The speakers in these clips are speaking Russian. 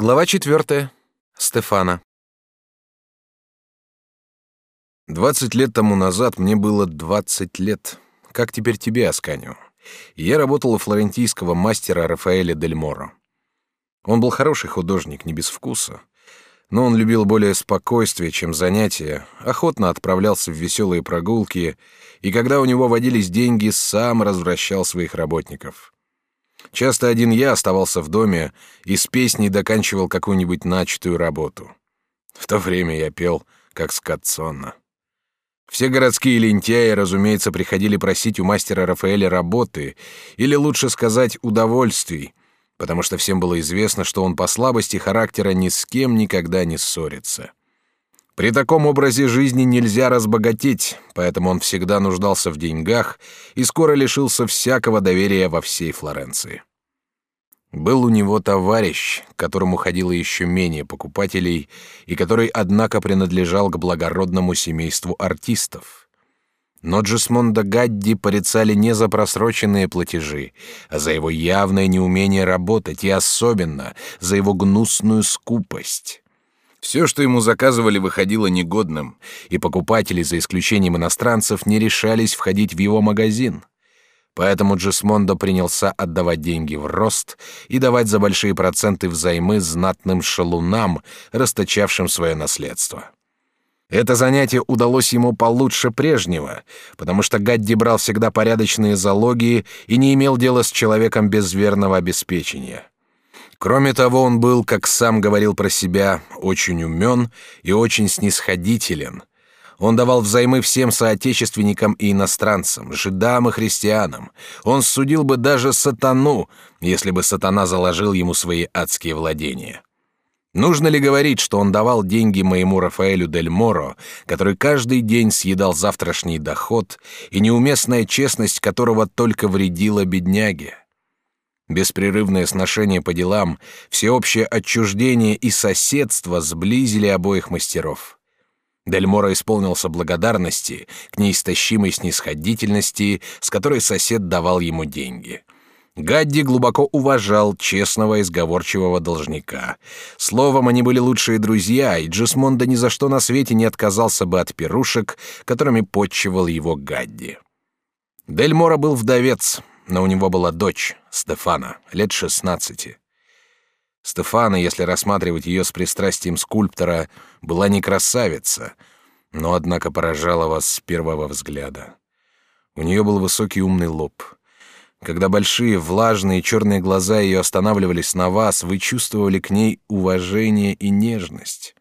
Глава четвертая. Стефана. Двадцать лет тому назад мне было двадцать лет. Как теперь тебе, Асканио? Я работал у флорентийского мастера Рафаэля Дель Моро. Он был хороший художник, не без вкуса. Но он любил более спокойствие, чем занятия, охотно отправлялся в веселые прогулки, и когда у него водились деньги, сам развращал своих работников. Часто один я оставался в доме и с песней доканчивал какую-нибудь начатую работу. В то время я пел, как скотсонно. Все городские лентяи, разумеется, приходили просить у мастера Рафаэля работы, или лучше сказать, удовольствий, потому что всем было известно, что он по слабости характера ни с кем никогда не ссорится. При таком образе жизни нельзя разбогатеть, поэтому он всегда нуждался в деньгах и скоро лишился всякого доверия во всей Флоренции. Был у него товарищ, которому ходило еще менее покупателей, и который, однако, принадлежал к благородному семейству артистов. Но Джесмонда Гадди порицали не за просроченные платежи, а за его явное неумение работать, и особенно за его гнусную скупость. Все, что ему заказывали, выходило негодным, и покупатели, за исключением иностранцев, не решались входить в его магазин. Поэтому Джесмондо принялся отдавать деньги в рост и давать за большие проценты взаймы знатным шалунам, расточавшим свое наследство. Это занятие удалось ему получше прежнего, потому что Гадди брал всегда порядочные залоги и не имел дела с человеком без верного обеспечения. Кроме того, он был, как сам говорил про себя, очень умен и очень снисходителен. Он давал взаймы всем соотечественникам и иностранцам, жидам и христианам. Он судил бы даже сатану, если бы сатана заложил ему свои адские владения. Нужно ли говорить, что он давал деньги моему Рафаэлю Дель Моро, который каждый день съедал завтрашний доход, и неуместная честность которого только вредила бедняге? Беспрерывное сношение по делам, всеобщее отчуждение и соседство сблизили обоих мастеров. Дельмора исполнился благодарности к неистощимой снисходительности, с которой сосед давал ему деньги. Гадди глубоко уважал честного и сговорчивого должника. Словом, они были лучшие друзья, и Джесмонда ни за что на свете не отказался бы от пирушек, которыми подчивал его Гадди. Дельмора был вдовец, но у него была дочь, Стефана, лет шестнадцати. Стефана, если рассматривать ее с пристрастием скульптора, была не красавица, но, однако, поражала вас с первого взгляда. У нее был высокий умный лоб. Когда большие, влажные, черные глаза ее останавливались на вас, вы чувствовали к ней уважение и нежность.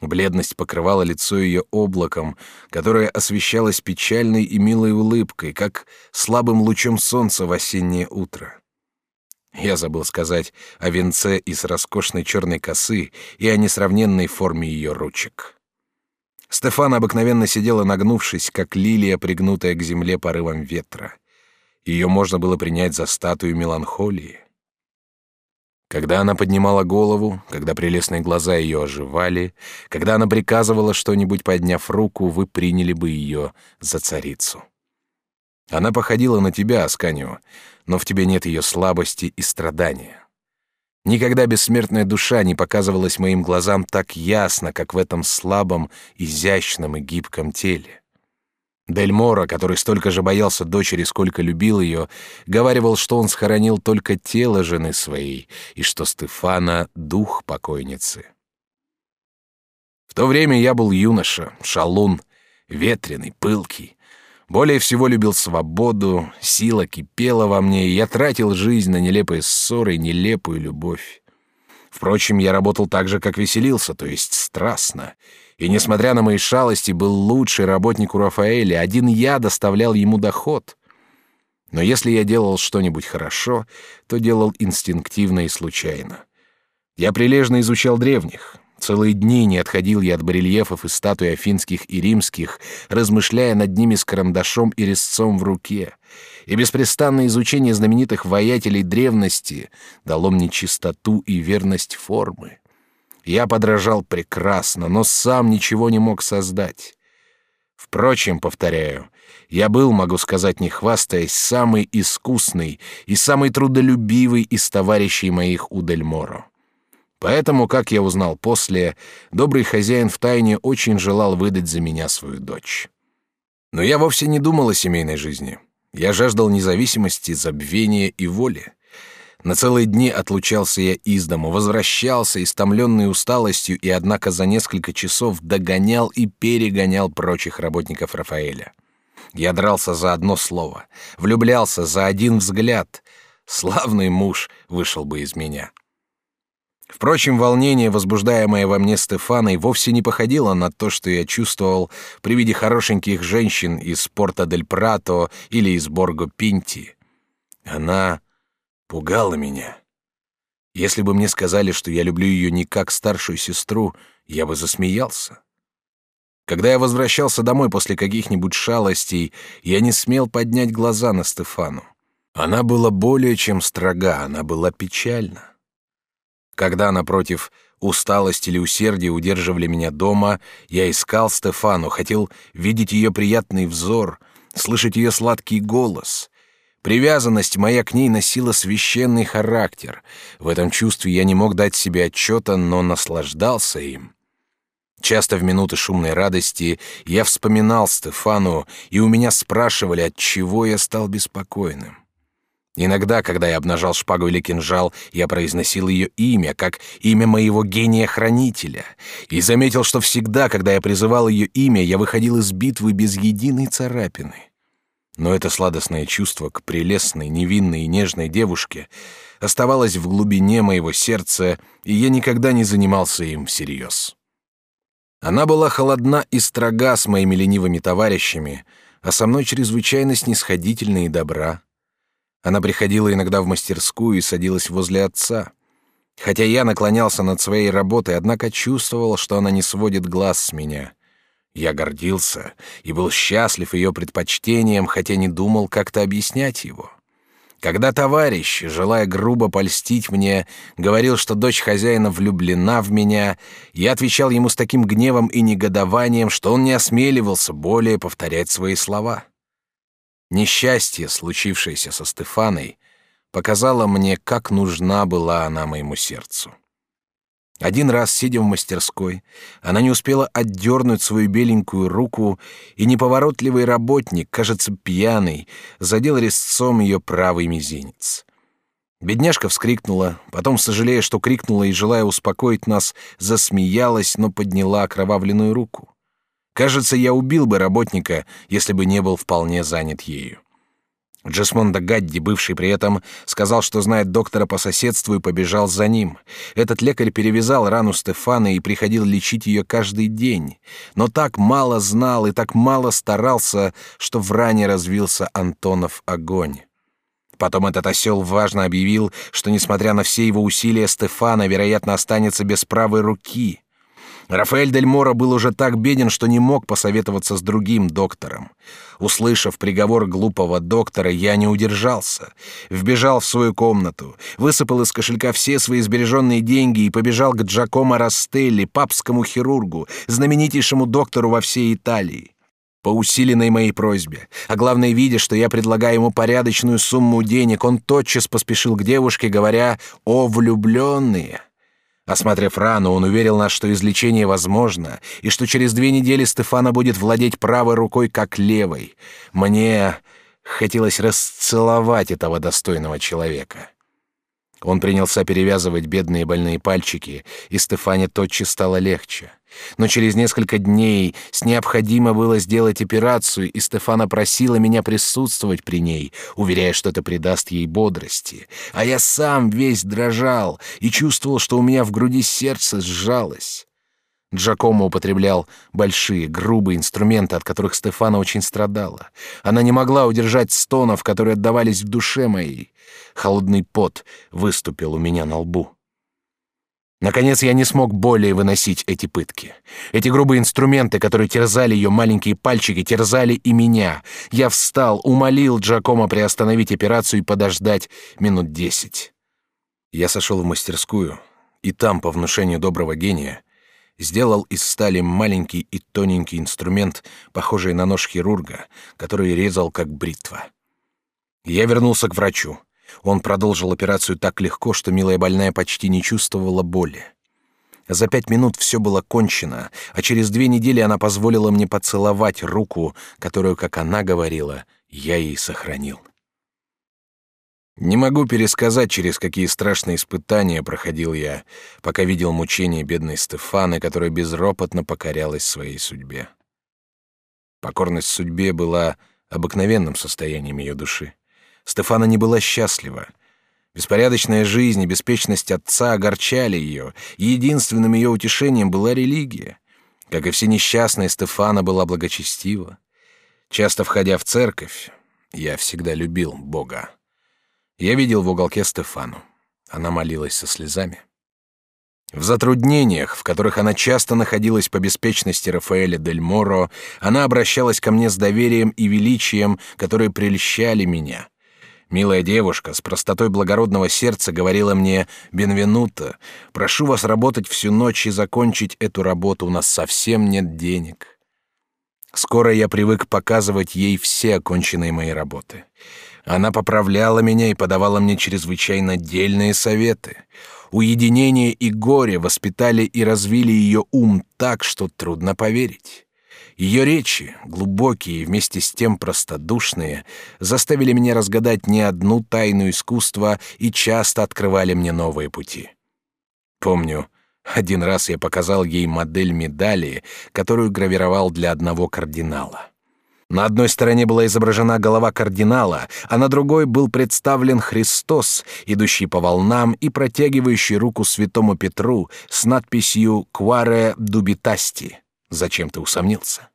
Бледность покрывала лицо ее облаком, которое освещалось печальной и милой улыбкой, как слабым лучом солнца в осеннее утро. Я забыл сказать о венце из роскошной черной косы и о несравненной форме ее ручек. Стефана обыкновенно сидела нагнувшись, как лилия, пригнутая к земле порывом ветра. Ее можно было принять за статую меланхолии. Когда она поднимала голову, когда прелестные глаза ее оживали, когда она приказывала что-нибудь, подняв руку, вы приняли бы ее за царицу. Она походила на тебя, Асканио, но в тебе нет ее слабости и страдания. Никогда бессмертная душа не показывалась моим глазам так ясно, как в этом слабом, изящном и гибком теле. Дель Моро, который столько же боялся дочери, сколько любил ее, говаривал, что он схоронил только тело жены своей и что Стефана — дух покойницы. В то время я был юноша, шалун, ветреный, пылкий. Более всего любил свободу, сила кипела во мне, и я тратил жизнь на нелепые ссоры и нелепую любовь. Впрочем, я работал так же, как веселился, то есть страстно, и, несмотря на мои шалости, был лучший работник у Рафаэля, один я доставлял ему доход. Но если я делал что-нибудь хорошо, то делал инстинктивно и случайно. Я прилежно изучал древних. Целые дни не отходил я от барельефов и статуй афинских и римских, размышляя над ними с карандашом и резцом в руке. И беспрестанное изучение знаменитых воятелей древности дало мне чистоту и верность формы. Я подражал прекрасно, но сам ничего не мог создать. Впрочем, повторяю, я был, могу сказать, не хвастаясь, самый искусный и самый трудолюбивый из товарищей моих у Дельморо. Поэтому, как я узнал после, добрый хозяин втайне очень желал выдать за меня свою дочь. Но я вовсе не думал о семейной жизни. Я жаждал независимости, забвения и воли. На целые дни отлучался я из дому, возвращался, истомленный усталостью, и, однако, за несколько часов догонял и перегонял прочих работников Рафаэля. Я дрался за одно слово, влюблялся за один взгляд. Славный муж вышел бы из меня. Впрочем, волнение, возбуждаемое во мне Стефаной, вовсе не походило на то, что я чувствовал при виде хорошеньких женщин из Порта-дель-Прато или из Борго-Пинти. Она пугала меня. Если бы мне сказали, что я люблю ее не как старшую сестру, я бы засмеялся. Когда я возвращался домой после каких-нибудь шалостей, я не смел поднять глаза на Стефану. Она была более чем строга, она была печальна. Когда, напротив, усталость или усердие удерживали меня дома, я искал Стефану, хотел видеть ее приятный взор, слышать ее сладкий голос. Привязанность моя к ней носила священный характер. В этом чувстве я не мог дать себе отчета, но наслаждался им. Часто в минуты шумной радости я вспоминал Стефану, и у меня спрашивали, от чего я стал беспокойным. Иногда, когда я обнажал шпагу или кинжал, я произносил ее имя, как имя моего гения-хранителя, и заметил, что всегда, когда я призывал ее имя, я выходил из битвы без единой царапины. Но это сладостное чувство к прелестной, невинной и нежной девушке оставалось в глубине моего сердца, и я никогда не занимался им всерьез. Она была холодна и строга с моими ленивыми товарищами, а со мной чрезвычайно снисходительна и добра. Она приходила иногда в мастерскую и садилась возле отца. Хотя я наклонялся над своей работой, однако чувствовал, что она не сводит глаз с меня. Я гордился и был счастлив ее предпочтением, хотя не думал как-то объяснять его. Когда товарищ, желая грубо польстить мне, говорил, что дочь хозяина влюблена в меня, я отвечал ему с таким гневом и негодованием, что он не осмеливался более повторять свои слова. Несчастье, случившееся со Стефаной, показало мне, как нужна была она моему сердцу. Один раз, сидя в мастерской, она не успела отдернуть свою беленькую руку, и неповоротливый работник, кажется, пьяный, задел резцом ее правый мизинец. Бедняжка вскрикнула, потом, сожалея, что крикнула и желая успокоить нас, засмеялась, но подняла окровавленную руку. Кажется, я убил бы работника, если бы не был вполне занят ею. Джесмонда Гадди, бывший при этом, сказал, что знает доктора по соседству и побежал за ним. Этот лекарь перевязал рану Стефана и приходил лечить ее каждый день. Но так мало знал и так мало старался, что в ране развился Антонов огонь. Потом этот осел важно объявил, что, несмотря на все его усилия, Стефана, вероятно, останется без правой руки. Рафаэль Дель Моро был уже так беден, что не мог посоветоваться с другим доктором. Услышав приговор глупого доктора, я не удержался. Вбежал в свою комнату, высыпал из кошелька все свои сбереженные деньги и побежал к Джакомо Растелли, папскому хирургу, знаменитейшему доктору во всей Италии. По усиленной моей просьбе, а главное, видя, что я предлагаю ему порядочную сумму денег, он тотчас поспешил к девушке, говоря «О, влюбленные!» Осмотрев рану, он уверил нас, что излечение возможно, и что через две недели Стефана будет владеть правой рукой, как левой. Мне хотелось расцеловать этого достойного человека. Он принялся перевязывать бедные больные пальчики, и Стефане тотчас стало легче. Но через несколько дней с необходимо было сделать операцию, и Стефана просила меня присутствовать при ней, уверяя, что это придаст ей бодрости. А я сам весь дрожал и чувствовал, что у меня в груди сердце сжалось. Джакомо употреблял большие, грубые инструменты, от которых Стефана очень страдала. Она не могла удержать стонов, которые отдавались в душе моей. Холодный пот выступил у меня на лбу. Наконец я не смог более выносить эти пытки. Эти грубые инструменты, которые терзали ее маленькие пальчики, терзали и меня. Я встал, умолил Джакомо приостановить операцию и подождать минут десять. Я сошел в мастерскую, и там, по внушению доброго гения, сделал из стали маленький и тоненький инструмент, похожий на нож хирурга, который резал как бритва. Я вернулся к врачу. Он продолжил операцию так легко, что милая больная почти не чувствовала боли. За пять минут все было кончено, а через две недели она позволила мне поцеловать руку, которую, как она говорила, я ей сохранил. Не могу пересказать, через какие страшные испытания проходил я, пока видел мучения бедной Стефаны, которая безропотно покорялась своей судьбе. Покорность судьбе была обыкновенным состоянием ее души. Стефана не была счастлива. Беспорядочная жизнь и беспечность отца огорчали ее, и единственным ее утешением была религия. Как и все несчастные, Стефана была благочестива. Часто входя в церковь, я всегда любил Бога. Я видел в уголке Стефану. Она молилась со слезами. В затруднениях, в которых она часто находилась по беспечности Рафаэля дель Моро, она обращалась ко мне с доверием и величием, которые прельщали меня. Милая девушка с простотой благородного сердца говорила мне «Бенвенуто, прошу вас работать всю ночь и закончить эту работу, у нас совсем нет денег». Скоро я привык показывать ей все оконченные мои работы. Она поправляла меня и подавала мне чрезвычайно дельные советы. Уединение и горе воспитали и развили ее ум так, что трудно поверить. Ее речи, глубокие и вместе с тем простодушные, заставили меня разгадать не одну тайну искусства и часто открывали мне новые пути. Помню, один раз я показал ей модель медали, которую гравировал для одного кардинала. На одной стороне была изображена голова кардинала, а на другой был представлен Христос, идущий по волнам и протягивающий руку святому Петру с надписью «Quare dubitasti» — «Зачем ты усомнился?».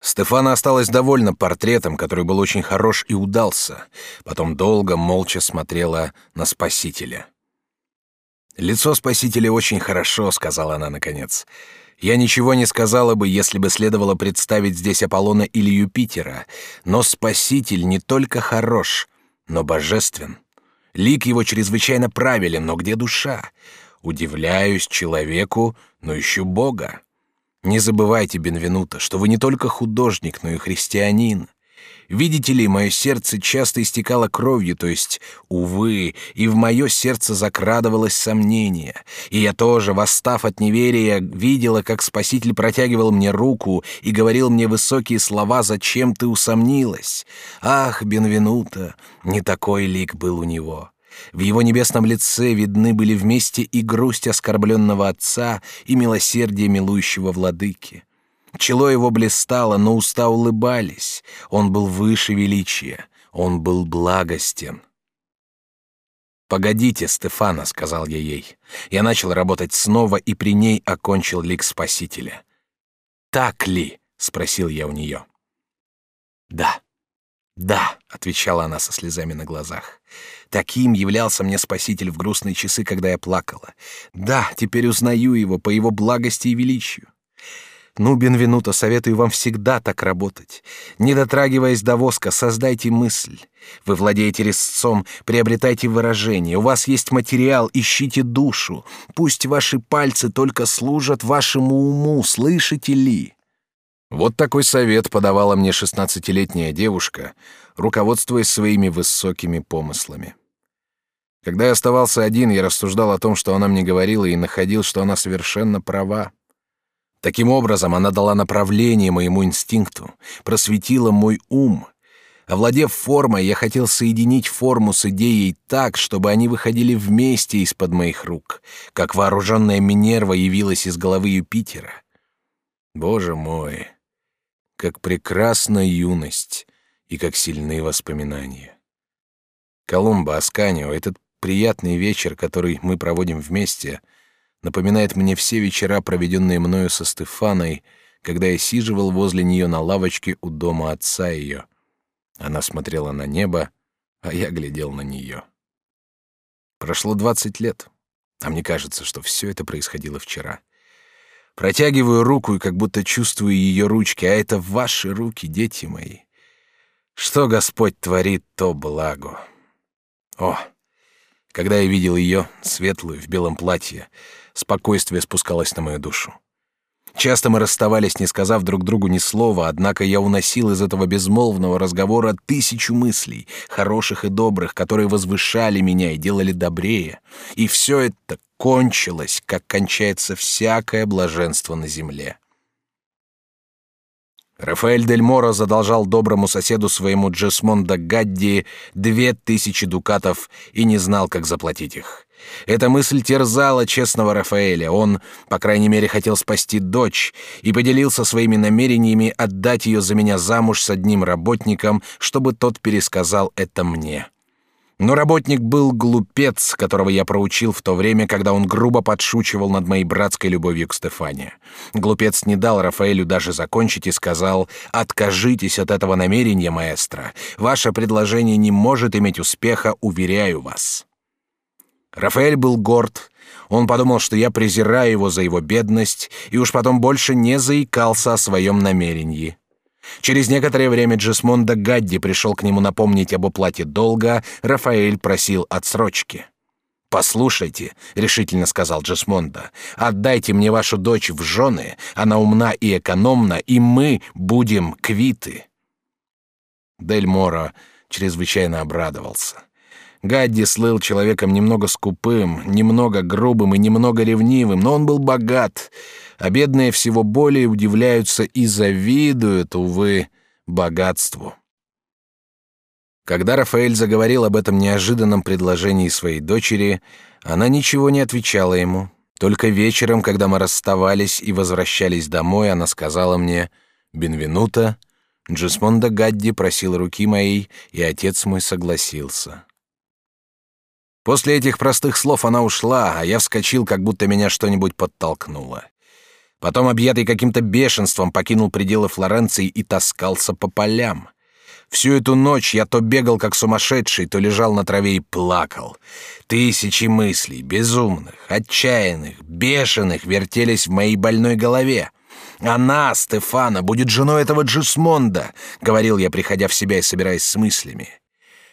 Стефана осталась довольна портретом, который был очень хорош и удался. Потом долго, молча смотрела на Спасителя. «Лицо Спасителя очень хорошо», — сказала она наконец. Я ничего не сказала бы, если бы следовало представить здесь Аполлона или Юпитера, но Спаситель не только хорош, но божествен. Лик его чрезвычайно правилен, но где душа? Удивляюсь человеку, но ищу Бога. Не забывайте, Бенвенуто, что вы не только художник, но и христианин. Видите ли, мое сердце часто истекало кровью, то есть, увы, и в мое сердце закрадывалось сомнение. И я тоже, восстав от неверия, видела, как Спаситель протягивал мне руку и говорил мне высокие слова «Зачем ты усомнилась?» Ах, Бенвенуто, не такой лик был у него. В его небесном лице видны были вместе и грусть оскорбленного отца, и милосердие милующего владыки. Чело его блистало, но уста улыбались. Он был выше величия. Он был благостен. «Погодите, Стефана», — сказал я ей. Я начал работать снова и при ней окончил лик Спасителя. «Так ли?» — спросил я у нее. «Да, да», — отвечала она со слезами на глазах. «Таким являлся мне Спаситель в грустные часы, когда я плакала. Да, теперь узнаю его по его благости и величию. Ну, Бенвенуто, советую вам всегда так работать. Не дотрагиваясь до воска, создайте мысль. Вы владеете резцом, приобретайте выражение. У вас есть материал, ищите душу. Пусть ваши пальцы только служат вашему уму, слышите ли? Вот такой совет подавала мне шестнадцатилетняя девушка, руководствуясь своими высокими помыслами. Когда я оставался один, я рассуждал о том, что она мне говорила, и находил, что она совершенно права. Таким образом, она дала направление моему инстинкту, просветила мой ум. Овладев формой, я хотел соединить форму с идеей так, чтобы они выходили вместе из-под моих рук, как вооруженная Минерва явилась из головы Юпитера. Боже мой, как прекрасна юность и как сильны воспоминания. Колумба, Асканио, этот приятный вечер, который мы проводим вместе — напоминает мне все вечера, проведенные мною со Стефаной, когда я сиживал возле нее на лавочке у дома отца ее. Она смотрела на небо, а я глядел на нее. Прошло двадцать лет, а мне кажется, что все это происходило вчера. Протягиваю руку и как будто чувствую ее ручки, а это ваши руки, дети мои. Что Господь творит, то благо. О, когда я видел ее, светлую, в белом платье, спокойствие спускалось на мою душу. Часто мы расставались, не сказав друг другу ни слова, однако я уносил из этого безмолвного разговора тысячу мыслей, хороших и добрых, которые возвышали меня и делали добрее. И все это кончилось, как кончается всякое блаженство на земле. Рафаэль Дель Моро задолжал доброму соседу своему Джесмонда Гадди две тысячи дукатов и не знал, как заплатить их. Эта мысль терзала честного Рафаэля. Он, по крайней мере, хотел спасти дочь и поделился своими намерениями отдать ее за меня замуж с одним работником, чтобы тот пересказал это мне. Но работник был глупец, которого я проучил в то время, когда он грубо подшучивал над моей братской любовью к Стефане. Глупец не дал Рафаэлю даже закончить и сказал «Откажитесь от этого намерения, маэстро. Ваше предложение не может иметь успеха, уверяю вас». Рафаэль был горд. Он подумал, что я презираю его за его бедность, и уж потом больше не заикался о своем намерении. Через некоторое время Джесмонда Гадди пришел к нему напомнить об уплате долга, Рафаэль просил отсрочки. «Послушайте», — решительно сказал Джесмонда, — «отдайте мне вашу дочь в жены, она умна и экономна, и мы будем квиты». Дель Моро чрезвычайно обрадовался. Гадди слыл человеком немного скупым, немного грубым и немного ревнивым, но он был богат — а бедные всего более удивляются и завидуют, увы, богатству. Когда Рафаэль заговорил об этом неожиданном предложении своей дочери, она ничего не отвечала ему. Только вечером, когда мы расставались и возвращались домой, она сказала мне «Бенвенуто». Джесмонда Гадди просил руки моей, и отец мой согласился. После этих простых слов она ушла, а я вскочил, как будто меня что-нибудь подтолкнуло. Потом, объятый каким-то бешенством, покинул пределы Флоренции и таскался по полям. Всю эту ночь я то бегал как сумасшедший, то лежал на траве и плакал. Тысячи мыслей, безумных, отчаянных, бешеных, вертелись в моей больной голове. «Она, Стефана, будет женой этого Джусмонда», — говорил я, приходя в себя и собираясь с мыслями.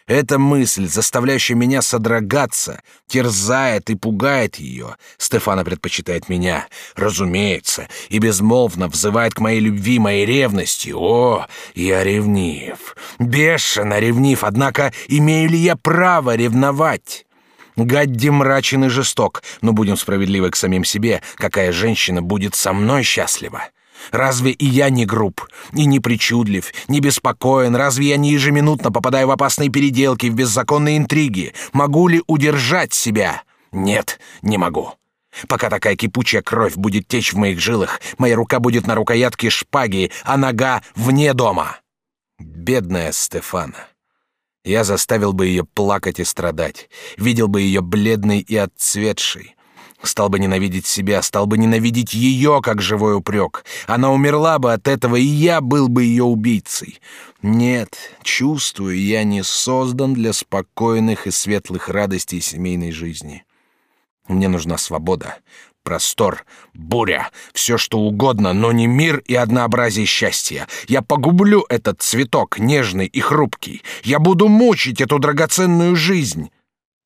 Эта мысль, заставляющая меня содрогаться, терзает и пугает ее. Стефана предпочитает меня, разумеется, и безмолвно взывает к моей любви, моей ревности. О, я ревнив, бешено ревнив, однако имею ли я право ревновать? Гадди мрачен и жесток, но будем справедливы к самим себе, какая женщина будет со мной счастлива? Разве и я не груб, и не причудлив, не беспокоен? Разве я не ежеминутно попадаю в опасные переделки, в беззаконные интриги? Могу ли удержать себя? Нет, не могу. Пока такая кипучая кровь будет течь в моих жилах, моя рука будет на рукоятке шпаги, а нога вне дома. Бедная Стефана. Я заставил бы ее плакать и страдать, видел бы ее бледной и отцветшей, Стал бы ненавидеть себя, стал бы ненавидеть ее, как живой упрек. Она умерла бы от этого, и я был бы ее убийцей. Нет, чувствую, я не создан для спокойных и светлых радостей семейной жизни. Мне нужна свобода, простор, буря, все что угодно, но не мир и однообразие счастья. Я погублю этот цветок, нежный и хрупкий. Я буду мучить эту драгоценную жизнь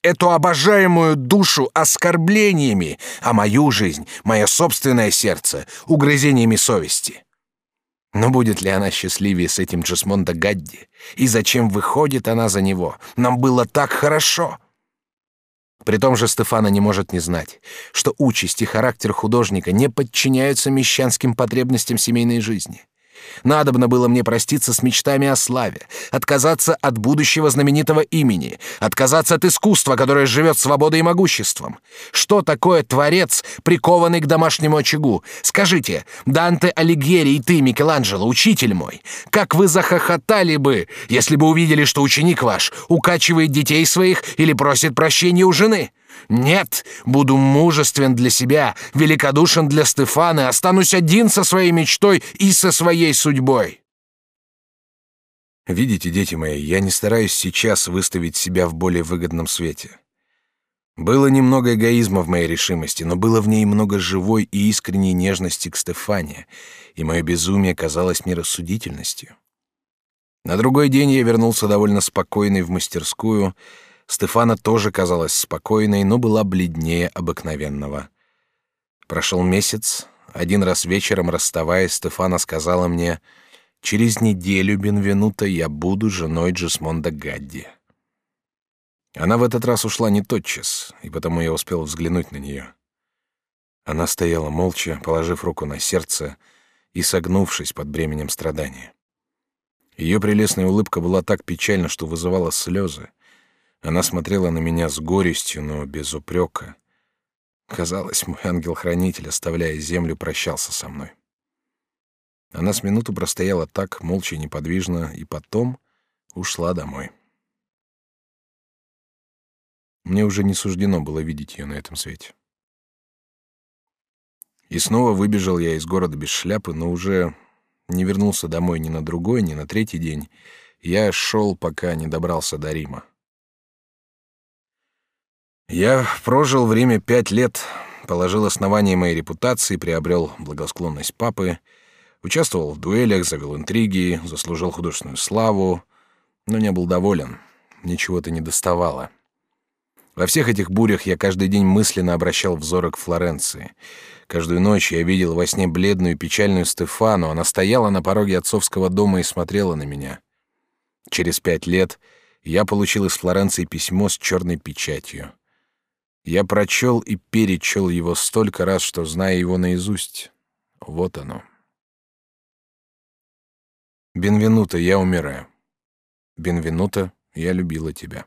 эту обожаемую душу оскорблениями, а мою жизнь, мое собственное сердце, угрызениями совести. Но будет ли она счастливее с этим Джесмонда Гадди? И зачем выходит она за него? Нам было так хорошо. При том же Стефана не может не знать, что участь и характер художника не подчиняются мещанским потребностям семейной жизни. Надобно было мне проститься с мечтами о славе, отказаться от будущего знаменитого имени, отказаться от искусства, которое живет свободой и могуществом. Что такое творец, прикованный к домашнему очагу? Скажите, Данте Алигьери и ты, Микеланджело, учитель мой, как вы захохотали бы, если бы увидели, что ученик ваш укачивает детей своих или просит прощения у жены? Нет, буду мужествен для себя, великодушен для Стефаны, останусь один со своей мечтой и со своей судьбой. Видите, дети мои, я не стараюсь сейчас выставить себя в более выгодном свете. Было немного эгоизма в моей решимости, но было в ней много живой и искренней нежности к Стефане, и мое безумие казалось мне рассудительностью. На другой день я вернулся довольно спокойный в мастерскую, Стефана тоже казалась спокойной, но была бледнее обыкновенного. Прошел месяц, один раз вечером, расставаясь, Стефана сказала мне, «Через неделю, Бенвенуто, я буду женой Джесмонда Гадди». Она в этот раз ушла не тотчас, и потому я успел взглянуть на нее. Она стояла молча, положив руку на сердце и согнувшись под бременем страдания. Ее прелестная улыбка была так печальна, что вызывала слезы. Она смотрела на меня с горестью, но без упрека. Казалось, мой ангел-хранитель, оставляя землю, прощался со мной. Она с минуту простояла так, молча и неподвижно, и потом ушла домой. Мне уже не суждено было видеть ее на этом свете. И снова выбежал я из города без шляпы, но уже не вернулся домой ни на другой, ни на третий день. Я шел, пока не добрался до Рима. Я прожил в Риме пять лет, положил основание моей репутации, приобрел благосклонность папы, участвовал в дуэлях, завел интриги, заслужил художественную славу, но не был доволен, ничего-то не доставало. Во всех этих бурях я каждый день мысленно обращал взоры к Флоренции. Каждую ночь я видел во сне бледную печальную Стефану. Она стояла на пороге отцовского дома и смотрела на меня. Через пять лет я получил из Флоренции письмо с черной печатью. Я прочел и перечел его столько раз, что зная его наизусть. Вот оно. Бенвенуто, я умираю. Бенвенуто, я любила тебя.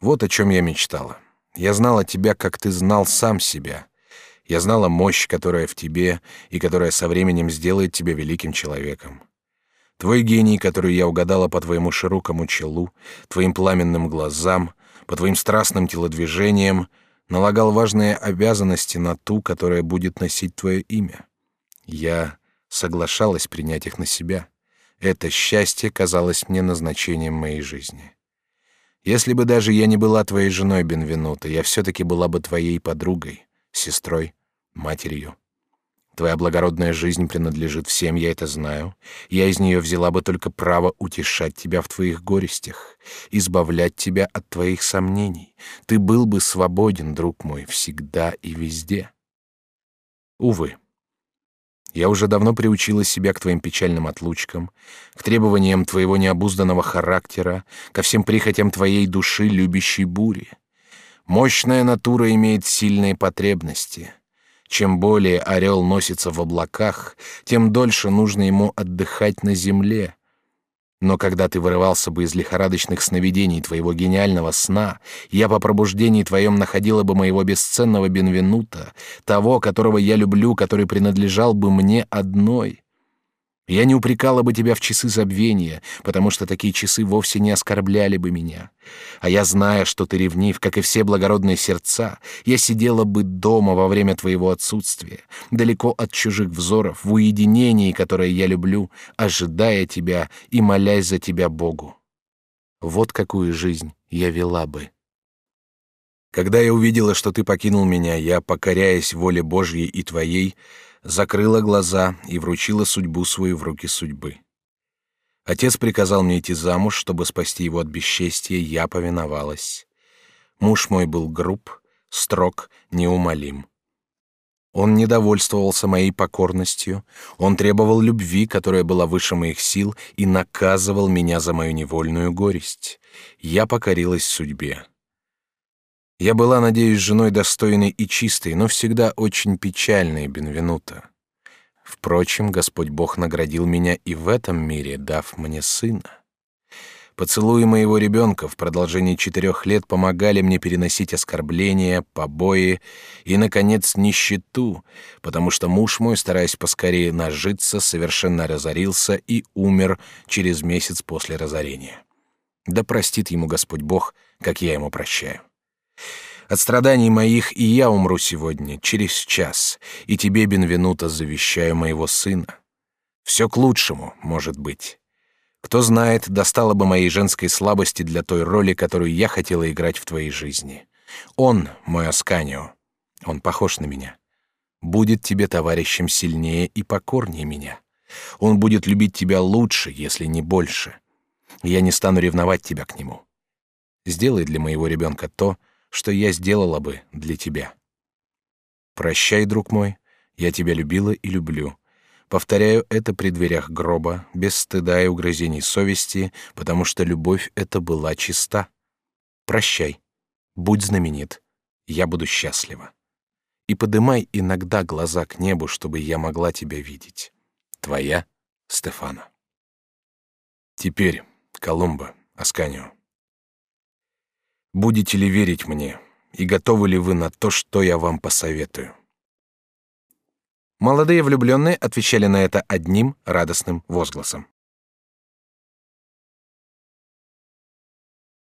Вот о чем я мечтала. Я знала тебя, как ты знал сам себя. Я знала мощь, которая в тебе и которая со временем сделает тебя великим человеком. Твой гений, который я угадала по твоему широкому челу, твоим пламенным глазам, по твоим страстным телодвижениям, налагал важные обязанности на ту, которая будет носить твое имя. Я соглашалась принять их на себя. Это счастье казалось мне назначением моей жизни. Если бы даже я не была твоей женой, Бенвенуто, я все-таки была бы твоей подругой, сестрой, матерью. Твоя благородная жизнь принадлежит всем, я это знаю. Я из нее взяла бы только право утешать тебя в твоих горестях, избавлять тебя от твоих сомнений. Ты был бы свободен, друг мой, всегда и везде. Увы, я уже давно приучила себя к твоим печальным отлучкам, к требованиям твоего необузданного характера, ко всем прихотям твоей души, любящей бури. Мощная натура имеет сильные потребности. Чем более орел носится в облаках, тем дольше нужно ему отдыхать на земле, но когда ты вырывался бы из лихорадочных сновидений твоего гениального сна, я по пробуждении твоем находила бы моего бесценного Бенвенута, того, которого я люблю, который принадлежал бы мне одной. Я не упрекала бы тебя в часы забвения, потому что такие часы вовсе не оскорбляли бы меня. А я, зная, что ты ревнив, как и все благородные сердца, я сидела бы дома во время твоего отсутствия, далеко от чужих взоров, в уединении, которое я люблю, ожидая тебя и молясь за тебя Богу. Вот какую жизнь я вела бы. Когда я увидела, что ты покинул меня, я, покоряясь воле Божьей и твоей, закрыла глаза и вручила судьбу свою в руки судьбы. Отец приказал мне идти замуж, чтобы спасти его от бесчестия, я повиновалась. Муж мой был груб, строг, неумолим. Он недовольствовался моей покорностью, он требовал любви, которая была выше моих сил, и наказывал меня за мою невольную горесть. Я покорилась судьбе. Я была, надеюсь, женой достойной и чистой, но всегда очень печальной Бенвенута. Впрочем, Господь Бог наградил меня и в этом мире, дав мне сына. Поцелуи моего ребенка в продолжении четырех лет помогали мне переносить оскорбления, побои и, наконец, нищету, потому что муж мой, стараясь поскорее нажиться, совершенно разорился и умер через месяц после разорения. Да простит ему Господь Бог, как я ему прощаю. От страданий моих и я умру сегодня, через час, и тебе, Бенвенуто, завещаю моего сына. Все к лучшему, может быть. Кто знает, достало бы моей женской слабости для той роли, которую я хотела играть в твоей жизни. Он, мой Асканио, он похож на меня, будет тебе товарищем сильнее и покорнее меня. Он будет любить тебя лучше, если не больше. Я не стану ревновать тебя к нему. Сделай для моего ребенка то, что я сделала бы для тебя. Прощай, друг мой, Я тебя любила и люблю. Повторяю это при дверях гроба, без стыда и угрызений совести, потому что любовь эта была чиста. Прощай. Будь знаменит. Я буду счастлива. И подымай иногда глаза к небу, чтобы я могла тебя видеть. Твоя Стефана. Теперь, Колумба, Асканио. Будете ли верить мне, и готовы ли вы на то, что я вам посоветую? Молодые влюбленные отвечали на это одним радостным возгласом.